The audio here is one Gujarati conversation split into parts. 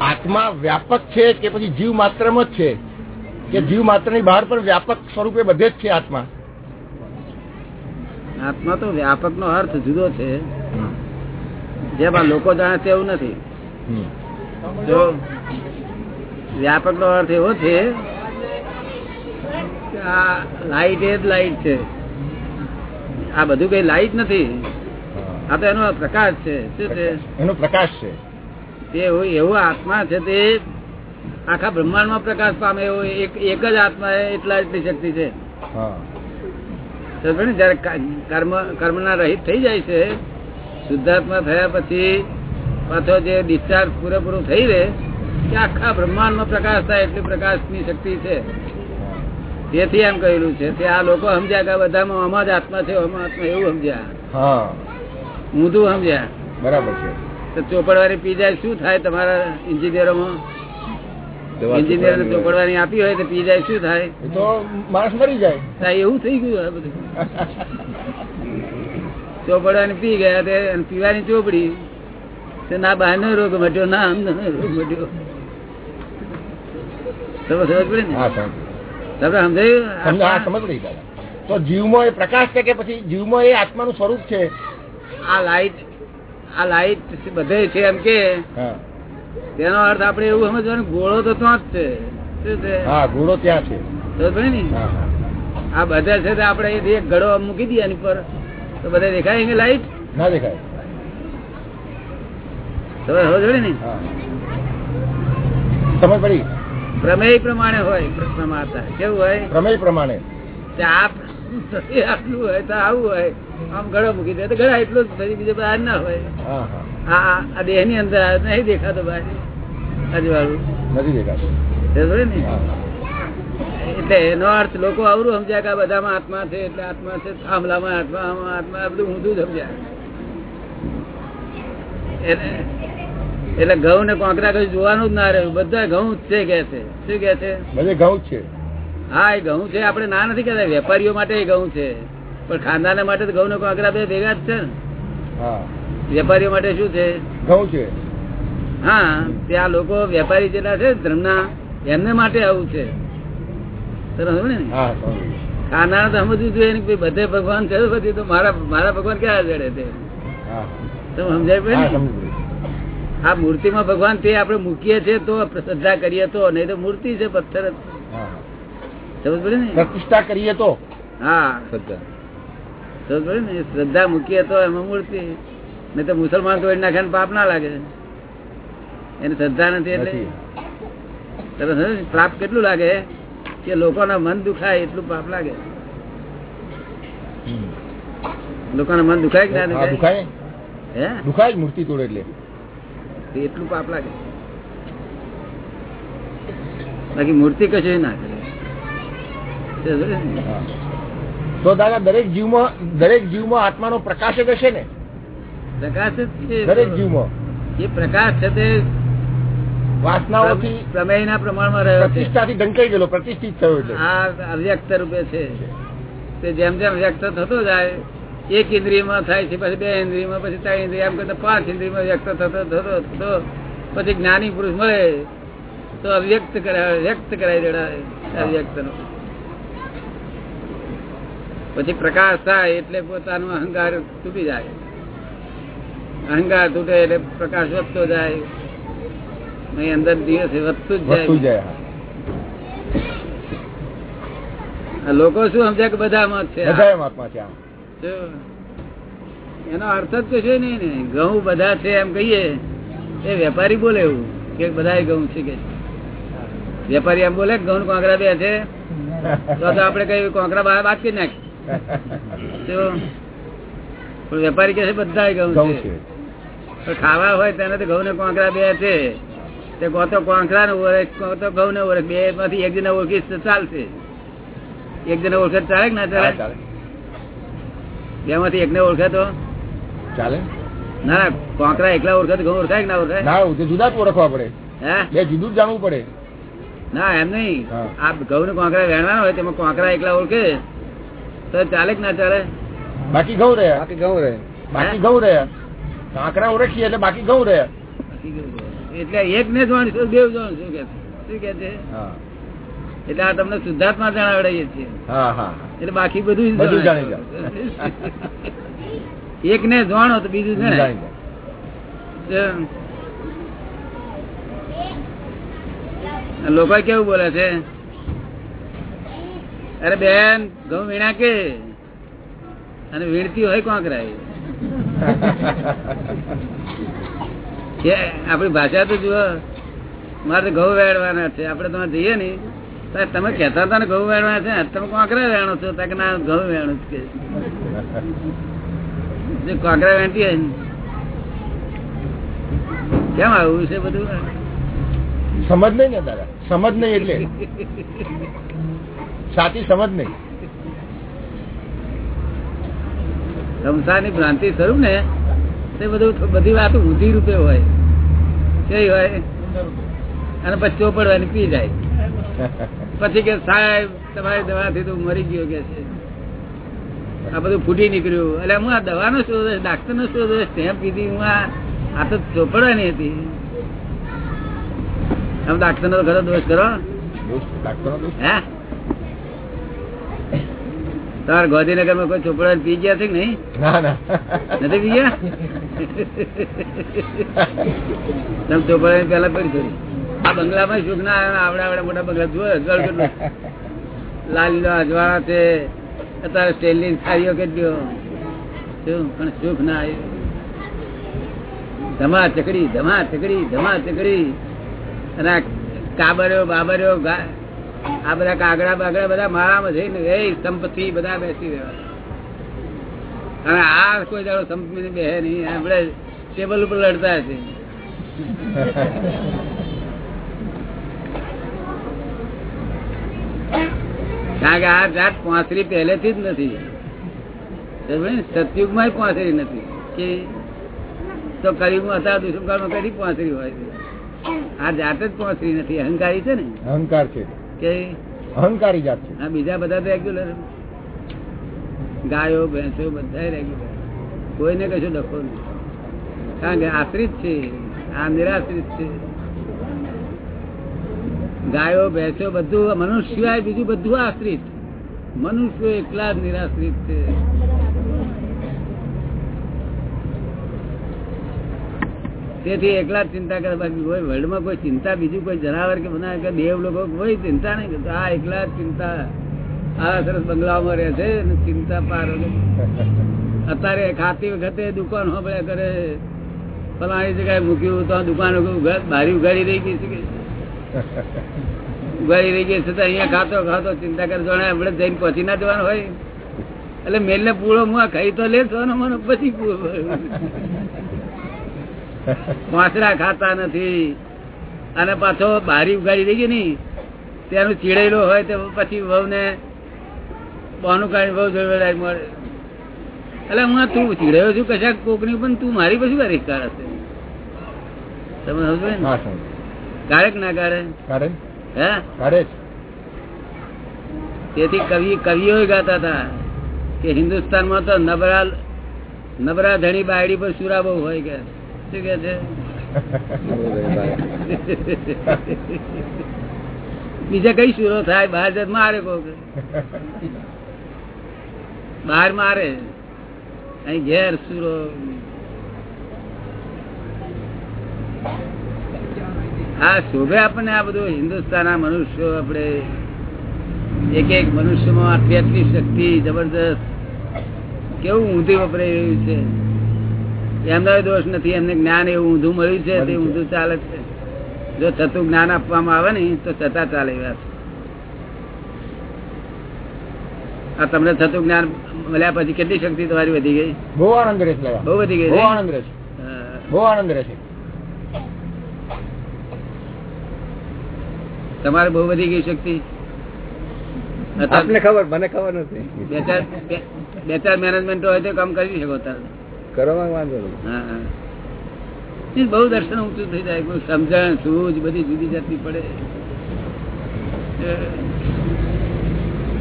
આત્મા વ્યાપક છે કે પછી જીવ માત્રમ જ છે? કે જીવ માત્રની બહાર પણ વ્યાપક સ્વરૂપે બધે જ છે આત્મા? આત્મા તો વ્યાપક નો અર્થ જુદો છે. જેમાં લોકો જાણે છે એવું નથી જો વ્યાપક નો અર્થ એવો છે આ લાઈટ એ જ લાઈટ છે. આ બધું કઈ લાઈટ નથી. આ તો એનો પ્રકાશ છે. શું છે? એનો પ્રકાશ છે. તે એવું આત્મા છે તે આખા બ્રહ્માંડમાં પ્રકાશ પામે એવો એક જ આત્મા એટલા એટલી શક્તિ છે. ને જયારે કર્મ કર્મ રહિત થઈ જાય છે શુદ્ધાત્મા થયા પછી પાછો જે ડિસ્ચાર્જ પૂરેપૂરું થઈ રહે કે આખા બ્રહ્માંડમાં પ્રકાશ થાય એટલી પ્રકાશની શક્તિ છે. તેથી એમ કહેલું છે તે આ લોકો સમજ્યા કે બધામાં આમાં જ આત્મા છે આમાં આત્મા એવું સમજ્યા. ઊંધું સમજ્યા. બરાબર છે. તો ચોપડવાની પી જાય શું થાય તમારા ઇન્જિનિયરોમાં એન્જિનિયર ચોપડવાની. આપી હોય તો પી જાય શું થાય? એ તો માણસ મરી જાય. એવું થઈ ગયું બધું. ચોપડવાની પી ગયા તે પીવાની ચોપડી. તે ના બહારનો રોગ મટ્યો ના આમ રોગ મટ્યો તમે સમજ પડે ને? તમે સમજાયું? સમજ પડી તો જીવમાં એ પ્રકાશ છે કે પછી જીવમાં એ આત્માનું સ્વરૂપ છે? આ લાઈટ આ લાઈટ બધે છે એમ કે. તેનો અર્થ આપણે એવું સમજવાનું ગોળો તો ત્યાં જ છે. શું છે? હા ગોળો ત્યાં છે. ને? આ બધા છે આપણે એક ઘડો મૂકી દઈએ એની પર. તો બધા દેખાય એની લાઈટ ના દેખાય. તમે સમજ પડી ને? સમજ પડી? પ્રમેય પ્રમાણે હોય પ્રમાતા કેવું હોય? પ્રમેય પ્રમાણે. કે આ આટલું હોય તો આવું હોય. આમ ગળો મૂકી દે. તો ગળા એટલું જ પછી બીજું બહાર ના હોય. હા હા. આ આ દેહની અંદર નહીં દેખાતો બહાર. અજવાળું નથી દેખાતું. સમજ્યો ને. હા એટલે એનો અર્થ લોકો આવરું સમજ્યા કે આ બધામાં આત્મા છે એટલે આત્મા છે થાંભલામાં આત્મા આમાં આત્મા આ બધું ઊંધું સમજ્યા. એટલે ઘઉં ને કોંકરા કઈ જોવાનું જ ના રહ્યું. બધા ઘઉં જ છે કે છે. શું કે છે? બધે ઘઉં જ છે. હા એ ઘઉં છે. આપણે ના નથી કહેતા. વેપારીઓ માટે એ ઘઉં છે. પણ ખાનદાના માટે તો ઘઉં નો કોંકરા બે ભેગા જ છે ને. વેપારીઓ માટે શું છે? ઘઉં છે. હા ત્યાં લોકો વેપારી જેટલા છે ધર્મના એમને માટે આવું છે. ખાનારા તો સમજવું જોઈએ ને બધે ભગવાન છે બધી તો મારા મારા ભગવાન ક્યાં જડે તે? તમે સમજાય પડે ને? આ મૂર્તિમાં ભગવાન તે આપણે મૂકીએ છીએ તો શ્રદ્ધા કરીએ તો નહીં તો મૂર્તિ છે પથ્થર સમજ પડે ને? પ્રતિષ્ઠા કરીએ તો. હા. સમજ પડે ને? શ્રદ્ધા મૂકીએ તો એમાં મૂર્તિ. નહીં તો મુસલમાન તોડી નાખે પાપ ના લાગે. એને શ્રદ્ધા નથી એટલે. પાપ કેટલું લાગે? કે લોકોના મન દુખાય એટલું પાપ લાગે. લોકોના મન દુખાય કે ના દુખાય. હે? દુખાય મૂર્તિ તોડે એટલે. એટલું પાપ લાગે. બાકી મૂર્તિ કશું ના કરે. સમજો ને? હા. તો દાદા દરેક જીવમાં દરેક જીવમાં આત્માનો પ્રકાશ જ હશે ને? પ્રકાશ જ દરેક જીવમાં. એ પ્રકાશ છે તે વાસનાઓથી પ્રમેયના પ્રમાણમાં રહ્યો પ્રતિષ્ઠાથી ઢંકાઈ ગયેલો પ્રતિષ્ઠિત થયો છે આ અવ્યક્ત રૂપે છે. તે જેમ જેમ વ્યક્ત થતો જાય એક ઇન્દ્રિયમાં થાય છે પછી બે ઇન્દ્રિયમાં પછી ત્રણ ઇન્દ્રિય એમ કરતા પાંચ ઇન્દ્રિયમાં વ્યક્ત થતો થતો થતો પછી જ્ઞાની પુરુષ મળે તો અવ્યક્ત કરાવે વ્યક્ત કરાવી દેડાવે અવ્યક્ત પછી પ્રકાશ થાય એટલે પોતાનો અહંકાર તૂટી જાય. અહંકાર તૂટે એટલે પ્રકાશ વધતો જાય. અંદર દિવસ વધતું જ જાય. લોકો શું સમજે કે બધામાં છે? બધા છે એનો અર્થ જ કશું નહીં ને. ઘઉં બધા છે એમ કહીએ એ વેપારી બોલે એવું કે બધા ઘઉં છે કે વેપારી એમ બોલે ઘઉં કોંકરા બે છે? તો આપણે કઈ કોંકરા બહાર વાત કરી નાખ વેપારી કે બધા ઘઉં છે. ખાવા હોય તેને તો ઘઉં ને કોંકરા બે છે. તે ગોતો તો કોંકરા ને ઓળખ ગોતો ઘઉં ને ઓળખ બે માંથી એક જણા ઓળખીશ તો ચાલશે. એક જણા ઓળખે ચાલે ના ચાલે? બે માંથી એક ને ઓળખે તો? ચાલે. ના કોંકરા એકલા ઓળખે તો ઘઉં ઓળખાય કે ના ઓળખાય? ના જુદા જ ઓળખવા પડે. હે? બે જુદું જાણવું પડે. ના એમ નહીં. આ ઘઉં ને કોંકરા વેણવાના હોય તેમાં કોંકરા એકલા ઓળખે. તો ચાલે કે ના ચાલે? બાકી ઘઉં રહ્યા બાકી ઘઉં રહે. બાકી ઘઉં રહ્યા કાંકરા ઓળખીએ એટલે બાકી ઘઉં છે? એટલે એક ને જાણશું દેવ જાણશું કે? શું કે છે? એટલે આ તમને શુદ્ધાત્મા જણાવડાવીએ છીએ. હા હા. એટલે બાકી બધું બધું. જાણી એક ને જાણો તો બીજું જણાય. જાણી જાય. લોકો કેવું બોલે છે? અરે બેન, ઘઉં વીણા કે? અને વીણતી હોય કોંકરાય કે આપણી ભાષા તો જુઓ, મારે ઘઉં વેડવાના છે. આપડે તમે જઈએ ને તમે કેતા હતા ને ઘઉં વેણવા છે તમે કોંકરા વેણો છો? તો કે ના ઘઉં વેણું કે. કોકરા વેણતી હોય કેમ આવું છે બધું? સમજ નહીં ને દાદા? સમજ નહીં એટલે. સાચી સમજ નહીં. સંસારની ભ્રાંતિ સ્વરૂપ ને? તે બધું બધી વાત ઊંધી રૂપે હોય. કઈ હોય? અને પછી ચોપડવાની પી જાય. પછી કે સાહેબ તમારી દવાથી તો મરી ગયો કે છે. આ બધું ફૂટી નીકળ્યું. એટલે હું આ દવાનો શોધ ડાક્ટર નો શોધ સ્ટેમ્પ પીધી હું આ તો ચોપડવાની હતી. આમ ડાક્ટર નો ઘણો દોષ કરો હે? તમારા ગાંધીનગરમાં કોઈ છોકરા પી ગયા છે કે નહીં? નથી પી ગયા? તમે છોકરા પેલા પડી થોડી. આ બંગલામાં સુખ ના આવે આવડા આવડા મોટા બંગલા. જુઓ જળ કેટલું. લાલી નો અજવાળા છે. અત્યારે સ્ટેનલી થાળીઓ કેટલીઓ શું? પણ સુખ ના આવ્યું. ધમા ચકડી ધમા ચકડી ધમા ચકડી. અને કાબર્યો બાબર્યો આ બધા કાગડા બાગડા બધા માળામાં જઈને એ સંપત્તિ બધા બેસી રહ્યા અને આ કોઈ દાડો સંપત્તિ બેહે નહીં, આપણે ટેબલ ઉપર લડતા છે કારણ કે આ જાત પાંસરી પહેલેથી જ નથી. સતયુગમાં પાંસરી નથી. કે તો કળિયુગમાં હતા દુષ્મકાળમાં કદી પાંસરી હોય છે. આ જાત જ પાંસરી નથી. અહંકારી છે ને? અહંકાર છે. કે અહંકારી જાત છે. આ બીજા બધા તો રેગ્યુલર ગાયો ભેંસો બધા રેગ્યુલર કોઈને કશું ડખો નહીં. કારણ કે આશ્રિત છે. આ નિરાશ્રિત છે. ગાયો ભેંસો બધું મનુષ્ય સિવાય બીજું બધું આશ્રિત. મનુષ્ય એકલા જ નિરાશ્રિત છે. તેથી એકલા ચિંતા કરે, બાકી કોઈ વર્લ્ડમાં કોઈ ચિંતા, બીજું કોઈ જનાવર કે બનાવે કે દેવ લોકો, કોઈ ચિંતા નહીં. કરતા આ એકલા ચિંતા, આ સરસ બંગલામાં રહે છે ચિંતા પાર અત્યારે ખાતી વખતે દુકાન હોબળ્યા કરે, ફલાણી જગ્યાએ મૂક્યું તો દુકાન બારી ઉગાડી રહી ગઈ છે કે ઉગાડી રહી ગઈ છે તો અહીંયા ખાતો ખાતો ચિંતા કરે જોણે આપણે જઈને પહોંચી ના જવાનું હોય. એટલે મેલને પૂળો હું ખાઈ તો લે છો ને મને પછી પૂળો વાંસરા ખાતા નથી. અને પાછો બારી ઉગાડી દઈ ગઈ ની ત્યાંનું ચીડેલો હોય તો પછી વહુ ને બાનું કાઢી બહુ જોડે મળે. એટલે હું તું ચીડાયો છું કશાક કોકની પણ તું મારી પછી કાર હશે તમે સમજો ને? કાઢે ના કાઢે કાઢે હે? કાઢે તેથી કવિ કવિઓ ગાતા હતા કે હિન્દુસ્તાનમાં તો નબરા નબરા ધણી બાયડી પર સુરા બહુ હોય કે. શું કે છે? બીજા કઈ સુરો થાય? બહાર જત મારે કોક. બહાર મારે. અહીં ઘેર સુરો. આ શોભે આપણને આ બધું હિન્દુસ્તાનના મનુષ્યો આપણે એક એક મનુષ્યમાં આટલી આટલી શક્તિ જબરદસ્ત કેવું ઊંધી વપરાય રહ્યું છે. એમનો દોષ નથી એમને જ્ઞાન એવું ઊંધું મળ્યું છે તે ઊંધું ચાલે છે. જો છતું જ્ઞાન આપવામાં આવે ને તો છતાં ચાલે આ તમને છતું જ્ઞાન મળ્યા પછી કેટલી શક્તિ તમારી વધી ગઈ? બહુ આનંદ રહેશે બહુ વધી ગઈ બહુ આનંદ રહેશે. બહુ આનંદ રહેશે. તમારે બહુ વધી ગઈ શક્તિ? આપને ખબર મને ખબર નથી. બે ચાર બે- બે ચાર મેનેજમેન્ટ હોય તો કામ કરી શકો તારે. કરવામાં વાંધો નહીં. બહુ દર્શન ઊંચું થઈ જાય સમજણ, સૂઝ, બધી જુદી જતી પડે.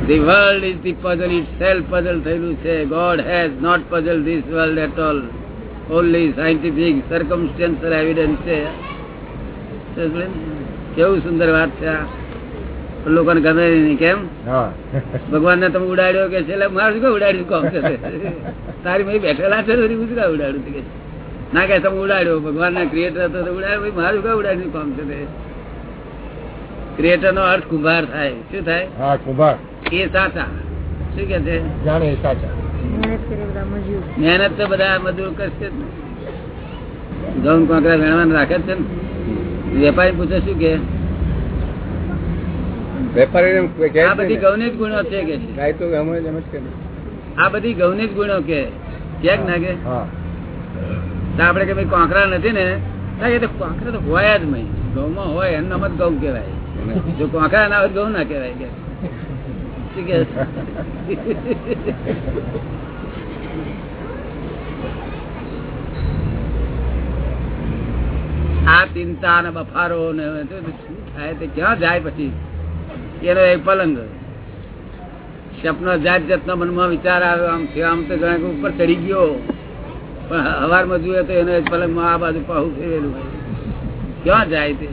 The world is the puzzle itself puzzle થયેલું છે. God has not puzzle this world at all only scientific circumstantial evidence છે. કેવું સુંદર વાત છે આ. લોકોને ગમે નહીં કેમ? ભગવાન ને તમે ઉડાડ્યો કે છે? મારે શું ઉડાડ્યું? કોમ છે તારી ભાઈ બેઠેલા છે તો શું કે? ના કે તમે ઉડાડ્યો. ભગવાન ના ક્રિએટર હતો તો ઉડાડ્યો. ભાઈ મારું શું ઉડાડ્યું? કોમ છે ક્રિએટર નો અર્થ કુંભાર થાય. શું થાય? હા કુંભાર. એ સાચા. શું કે છે? જાણે સાચા. મહેનત તો બધા મજૂર કરશે જ ઘઉં કોકરા વેણવાનું રાખે જ છે ને. વેપારી પૂછે શું કે? કહે આ બધી જ ગુણો છે કે ગાય તો અમે જ એમ જ કે આ બધી જ ગુણો કે ક્યાંક ના કે? હા. તો આપડે કે ભાઈ કોંકરા નથી ને કોંકરા તો હોય જ નહીં. ગૌમાં હોય એમ નામ જ ઘઉં કહેવાય. જો કોંકરા ના હોય ગૌ ના કહેવાય કે. આ ચિંતા ને બફારો ને શું થાય તે ક્યાં જાય પછી? એનો એ પલંગ. સપનો જાત જાતનો મનમાં વિચાર આવ્યો આમ થયો, આમ તો ગણે ઉપર ચડી ગયો. પણ હવારમાં જોઈએ તો એનો પલંગમાં આ બાજુ પાહુ ફેરેલું. ક્યાં જાય તે?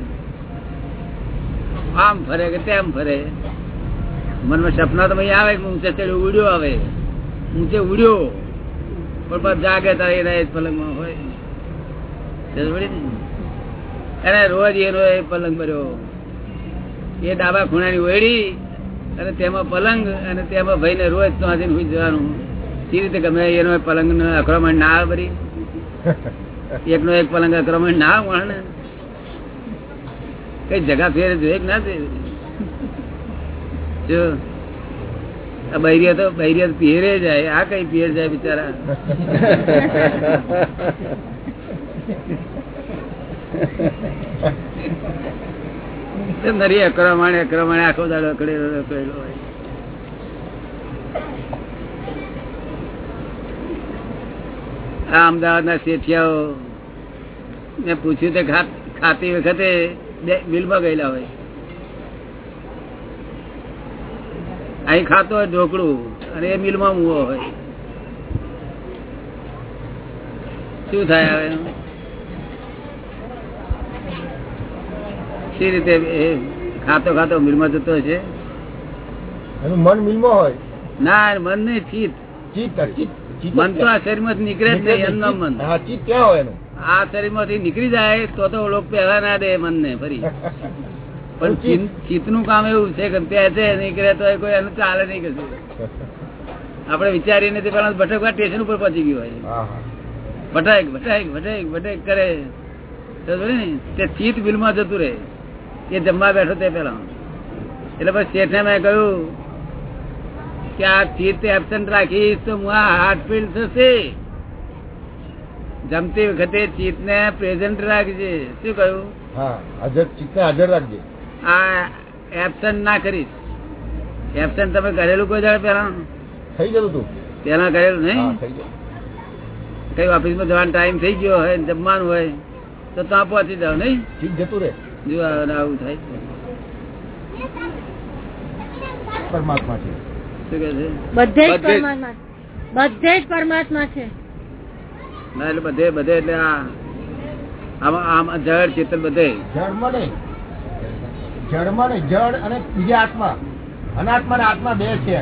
આમ ફરે કે તેમ ફરે. મનમાં સપના તો અહીં આવે ઊંચે ચડ્યો, ઉડ્યો આવે. ઊંચે ઉડ્યો. પણ બસ જાગે તારે એના એ પલંગમાં હોય? એને રોજ એનો એ પલંગ ભર્યો. એ ડાબા ખૂણાની ઓયડી અને તેમાં પલંગ અને તેમાં ભાઈને રોજ તો આજે હુઈ જવાનું. સી રીતે ગમે એનો પલંગ નો આક્રમણ ના આવે એક એકનો એક પલંગ આક્રમણ ના આવે ને કઈ જગા ફેર જોઈએ ના જો, આ બૈરિયા તો બૈરિયા પિયરે જાય. આ કઈ પિયર જાય બિચારા? અમદાવાદ ના શેઠિયાઓ મેં પૂછ્યું ખાતી વખતે બિલમાં ગયેલા હોય. અહીં ખાતો હોય ઢોકળું અને એ મિલમાં મૂવો હોય. શું થાય હવે? શી રીતે એ ખાતો ખાતો મિલમાં જતો હશે? મન મિલમાં હોય. ના મન નહીં ચિત્ત મન તો આ શરીરમાંથી નીકળે જ નહીં એમનો મન. ચિત્ત ક્યાં હોય આ શરીરમાંથી નીકળી જાય તો તો લોકો પહેલા ના દે મનને ફરી. પણ ચિત્ત- નું કામ એવું છે કે ત્યાં છે નીકળે તો કોઈ એનું ચાલે નહીં કશું વિચારીએ વિચારીને તે પેલા ભટકવા સ્ટેશન ઉપર પહોંચી ગયું હોય. ભટાક ભટાક ભટાક ભટાક કરે. ને તે ચિત્ત બિલમાં જતું રહે. એ જમવા બેઠો તે પેલા એટલે પછી શેઠને મેં કહ્યું કે આ ચિત્ત એબસન્ટ રાખીશ તો હું આ હાર્ટ ફીલ થશે. જમતી વખતે ચીત ને પ્રેઝન્ટ રાખજે. શું કહ્યું? હાજર ચીત ને હાજર રાખજે. આ એબસન્ટ ના કરીશ. એબસન્ટ તમે કરેલું કોઈ દાડે પેલા થઈ ગયું તું. પેલા કરેલું નહીં? કઈ ઓફિસમાં જવાનો ટાઈમ થઈ ગયો હોય જમવાનું હોય તો ત્યાં પહોંચી જાવ નહીં? જતું રે જો આવું થાય. પરમાત્મા છે. શું કે છે? બધે જ બધે જ. પરમાત્મા બધે જ પરમાત્મા છે. ના એટલે બધે બધે એટલે આ આમાં આમ જળ ચેતન બધે. જળ મળે. જળમાં નહીં જળ અને બીજા આત્મા. અનાત્મા ને આત્મા બે છે.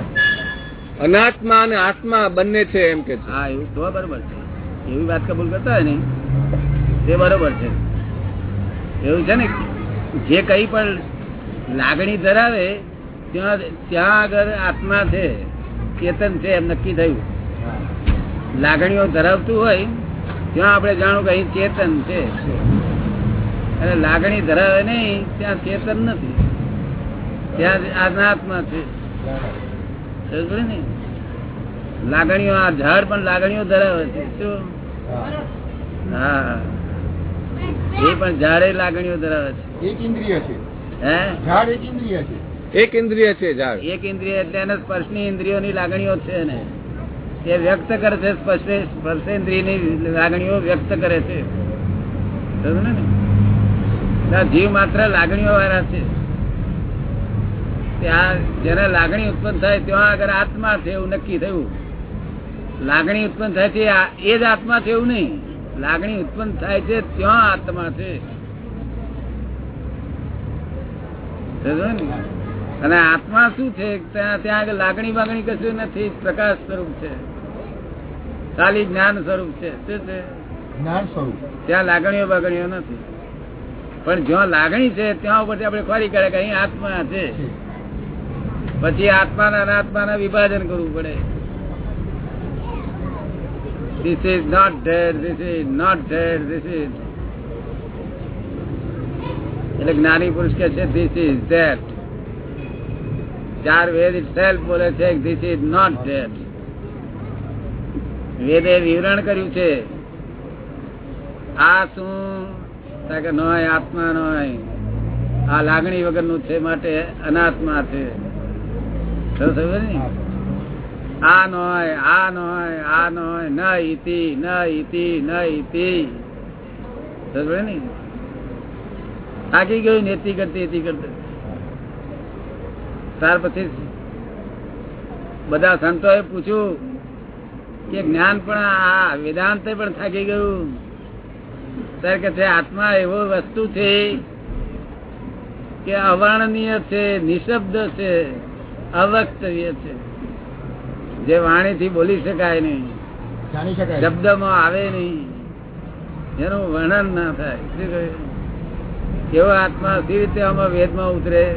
અનાત્મા અને આત્મા બંને છે એમ કે હા એવું તો બરોબર છે. એવી વાત કબૂલ કરતા હોય ને તે બરોબર છે. એવું છે ને? જે કઈ પણ લાગણી ધરાવે ત્યાં ત્યાં આગળ આત્મા છે ચેતન છે એમ નક્કી થયું. લાગણીઓ ધરાવતું હોય ત્યાં આપણે જાણવું કે અહીં ચેતન છે. અને લાગણી ધરાવે નહીં ત્યાં ચેતન નથી. ત્યાં અનાત્મા છે. ને? લાગણીઓ આ ઝાડ પણ લાગણીઓ ધરાવે છે શું? હા. હા. એ પણ ઝાડે લાગણીઓ ધરાવે છે. એક ઇન્દ્રિય છે. હે? ઝાડ એક ઇન્દ્રિય છે. એક ઇન્દ્રિય છે ઝાડ. એક ઇન્દ્રિય એટલે એને સ્પર્શની ઇન્દ્રિયોની લાગણીઓ છે ને તે વ્યક્ત કરે છે સ્પર્શ સ્પર્શેન્દ્રિયની લાગણીઓ વ્યક્ત કરે છે. ને? જીવ માત્ર લાગણીઓ વાળા છે ત્યાં જેને લાગણી ઉત્પન્ન થાય ત્યાં આગળ આત્મા છે એવું નક્કી થયું. લાગણી ઉત્પન્ન થાય છે એ જ આત્મા છે એવું નહીં. લાગણી ઉત્પન્ન થાય છે ત્યાં આત્મા છે સમજો ને? અને આત્મા શું છે? ત્યાં આગળ લાગણી બાગણી કશું નથી. પ્રકાશ સ્વરૂપ છે. ખાલી જ્ઞાન સ્વરૂપ છે. શું છે? જ્ઞાન સ્વરૂપ. ત્યાં લાગણીઓ બાગણીઓ નથી. પણ જ્યાં લાગણી છે ત્યાં ઉપરથી આપણે ખોરી કરે કે અહીં આત્મા છે. પછી આત્માના અનાત્માના વિભાજન કરવું પડે. This is not there this is not there this is એટલે જ્ઞાની પુરુષ કે છે ધીસ ઇઝ ધેટ ચાર વેદ સેલ્ફ બોલે છે ધીસ ઇઝ નોટ ધેટ વેદે વિવરણ કર્યું છે આ શું? કે નોય આત્મા નોય. આ લાગણી વગરનું છે માટે અનાત્મા છે. આ નોય આ નોય આ નોય ન ઇતિ ન ઇતિ ન ઇતિ સમજ ને? થાકી ગયું નેતી કરતી એતી કરતી. ત્યાર પછી બધા સંતોએ પૂછ્યું કે જ્ઞાન પણ આ વેદાંત પણ થાકી ગયું. ત્યારે કે છે આત્મા એવો વસ્તુ છે કે અવર્ણનીય છે નિશબ્દ છે અવક્તવ્ય છે. જે વાણીથી બોલી શકાય નહીં. શબ્દમાં આવે નહીં. એનું વર્ણન ના થાય. શું કહ્યું? કેવો આત્મા કેવી રીતે આમાં વેદમાં ઉતરે?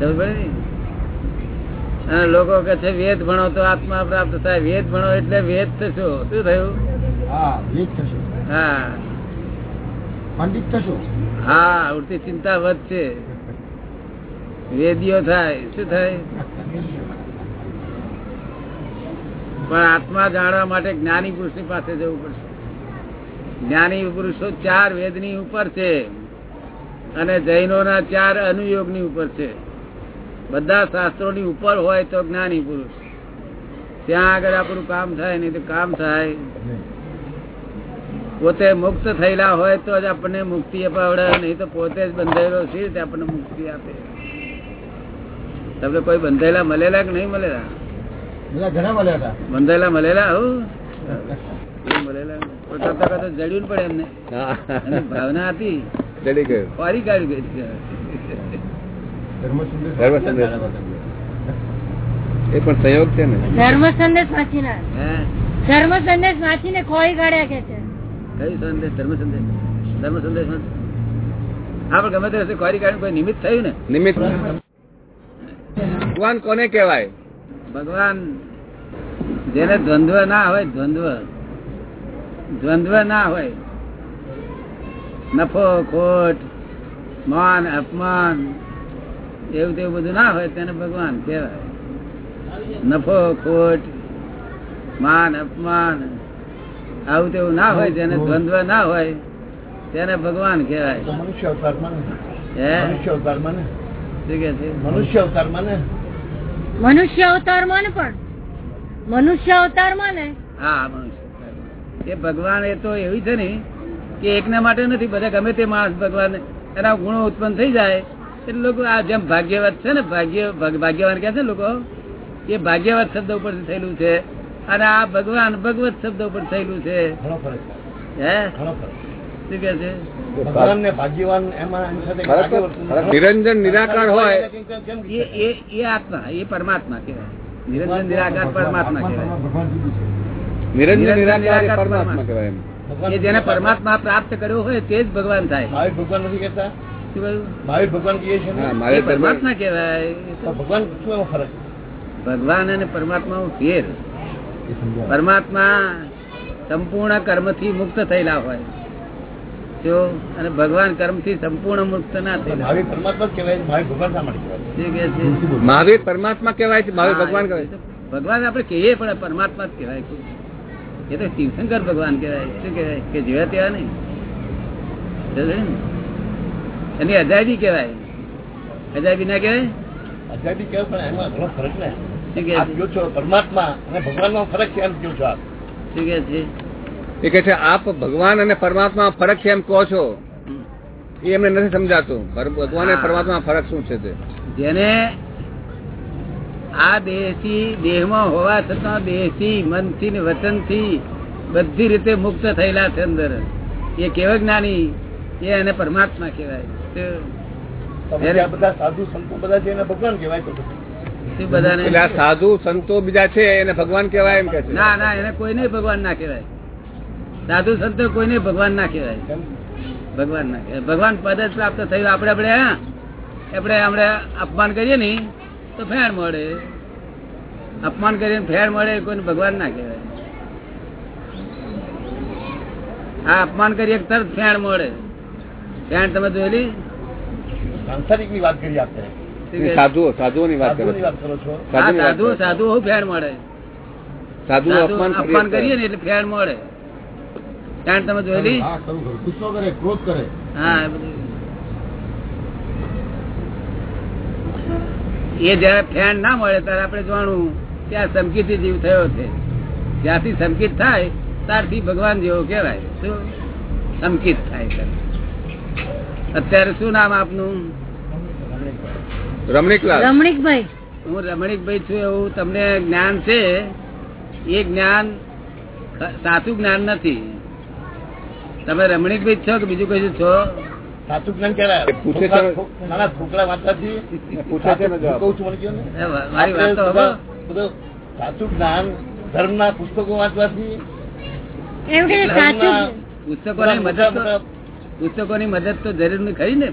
સમજ ને? અને લોકો કે છે વેદ ભણો તો આત્મા પ્રાપ્ત થાય. વેદ ભણો એટલે વેદ થશો. શું થયું? હા હા. પંડિત થશો. હા ઉડતી ચિંતા વધશે. વેદીઓ થાય. શું થાય? પણ આત્મા જાણવા માટે જ્ઞાની પુરુષની પાસે જવું પડશે. જ્ઞાની પુરુષો ચાર વેદની ઉપર છે અને જૈનોના ચાર અનુયોગની ઉપર છે. બધા શાસ્ત્રોની ઉપર હોય તો જ્ઞાની પુરુષ. ત્યાં આગળ આપણું કામ થાય નહીં તો કામ થાય. પોતે મુક્ત થયેલા હોય તો જ આપણને મુક્તિ અપાવડે નહીં તો પોતે જ બંધાયેલો છે આપણને મુક્તિ આપે. તમને કોઈ બંધાયેલા મળેલા કે નહીં મળેલા? ઘણા મળ્યા બંધાયેલા મળેલા? હું. મળેલા કરતા કરતા જડ્યું પડે એમને. ભાવના હતી. ચડી ગયું. ફરી કાઢી ધર્મ સંદેશ એ પણ સંયોગ છે ને. ધર્મ સંદેશ વાંચીને. ધર્મ સંદેશ વાંચીને ખોઈ કાઢ્યા કે છે? કઈ સંદેશ? ધર્મ સંદેશ ધર્મ સંદેશ હા પણ ગમે તે ખોરી કાઢ્યું કોઈ નિમિત્ત થયું ને? નિમિત્ત. ભગવાન કોને કહેવાય? ભગવાન. જેને દ્વંદ્વ ના હોય દ્વંદ્વ. દ્વંદ્વ ના હોય. નફો ખોટ માન અપમાન એવું તેવું બધું ના હોય તેને ભગવાન કહેવાય. નફો ખોટ માન અપમાન આવું તેવું ના હોય જેને દ્વંદ્વ ના હોય તેને ભગવાન કહેવાય. મનુષ્ય અવતારમાં મનુષ્ય અવતારમાં ને? શું કે છે? મનુષ્ય અવતારમાં ને? મનુષ્ય અવતારમાં ને પણ. મનુષ્ય અવતારમાં ને? હા મનુષ્ય. એ ભગવાન એ તો એવી છે ને કે એકના માટે નથી બધા ગમે તે માણસ ભગવાન એના ગુણો ઉત્પન્ન થઈ જાય એટલે લોકો આ જેમ ભાગ્યવત છે ને ભાગ્ય ભાગ્યવાન કે છે ને લોકો એ ભાગ્યવત શબ્દ ઉપર થયેલું છે અને આ ભગવાન ભગવત શબ્દ ઉપર થયેલું છે હે શું કે છે નિરંજન નિરાકાર હોય એ આત્મા એ પરમાત્મા કહેવાય નિરંજન નિરાકાર પરમાત્મા કહેવાય છે નિરંજન નિરંજન નિરાકાર પરમાત્મા કહેવાય એમ. જેને પરમાત્મા પ્રાપ્ત કર્યો હોય તે જ ભગવાન થાય. મહાવીર ભગવાન નથી કહેતા? મહાવીર ભગવાન પરમાત્મા કહેવાય. ભગવાન શું ફરક? ભગવાન અને પરમાત્મા ફેર. પરમાત્મા સંપૂર્ણ કર્મથી મુક્ત થયેલા હોય. જો અને ભગવાન કર્મથી સંપૂર્ણ મુક્ત ના થાય મહાવીર પરમાત્મા કેવાય કહેવાય છે, મહાવીર પરમાત્મા કહેવાય છે મહાવીર ભગવાન કહેવાય ભગવાન આપણે કહીએ પણ પરમાત્મા જ કહેવાય એ તો શિવશંકર ભગવાન કહેવાય. શું કહેવાય? કે જેવા તેવા નહીં એની અજાયબી કહેવાય. અજાયબી ના કહેવાય? અજાયબી કહેવાય પણ એમાં ઘણો ફરક ને. પરમાત્મા અને ભગવાનમાં ફરક છે એમ કહો છો આપ. શું કે છે? એ કે છે આપ ભગવાન અને પરમાત્મા ફરક છે એમ કહો છો. એ એમને નથી સમજાતું. ભગવાન અને. પરમાત્મા ફરક શું છે તે? જેને આ દેહથી દેહમાં હોવા છતાં દેહથી મનથી ને વચનથી બધી રીતે મુક્ત થયેલા છે અંદર. એ કેવા જ્ઞાની? એ એને પરમાત્મા કહેવાય. બધા સાધુ સંતો બધા છે એને ભગવાન કહેવાય તો શું બધાને એટલે આ સાધુ સંતો બીજા છે એને ભગવાન કહેવાય એમ કે છે? ના ના એને કોઈને ભગવાન ના કહેવાય. સાધુ સંતો કોઈને ભગવાન ના કહેવાય. ભગવાન ના કહેવાય. ભગવાન પદ જ પ્રાપ્ત થયું. આપણે આપણે હા આપણે આપણે અપમાન કરીએ ને તો ફેર મળે. અપમાન કરીએ ને ફેર મળે કોઈને ભગવાન ના કહેવાય. આ અપમાન કરીએ તરત ફેણ મળે. ફેણ તમે જોયેલી? સાંસારિકની વાત કરી આપણે સાધુઓ વાત કરે છે. સાધુ સાધુ હું મળે. સાધુ સાધુ અપમાન અપમાન કરીએ કરીએ ને એટલે ફેર મળે. તમે જોયેલી? હા ખરું ખરું. ગુસ્સો કરે ક્રોધ કરે. હા બધું. એ જયારે ફેન ના મળે ત્યારે આપણે જાણવું કે આ સંકિત જીવ થયો છે. જ્યાંથી સંકિત થાય ત્યારથી ભગવાન જેવો કહેવાય. શું? સંકિત થાય અત્યારે શું નામ આપનું? રમણીકલાલ. રમણીકભાઈ. હું રમણીકભાઈ છું એવું તમને જ્ઞાન છે. એ જ્ઞાન સાચું જ્ઞાન નથી. તમે રમણીકભાઈ છો કે બીજું કશું છો? સાચું જ્ઞાન કહેવાય પૂછે છે- નાના ખોખલા વાંચવાથી પૂછે છે ને. કહું છું મને કહ્યું ને. મારી વાત તો આપણે હવે બધા- બધા સાચું જ્ઞાન ધર્મના પુસ્તકો વાંચવાથી એમ કે ધર્મના સાચું પુસ્તકોની મદદ પુસ્તકો તો પુસ્તકોની મદદ તો જરૂરની ખરી ને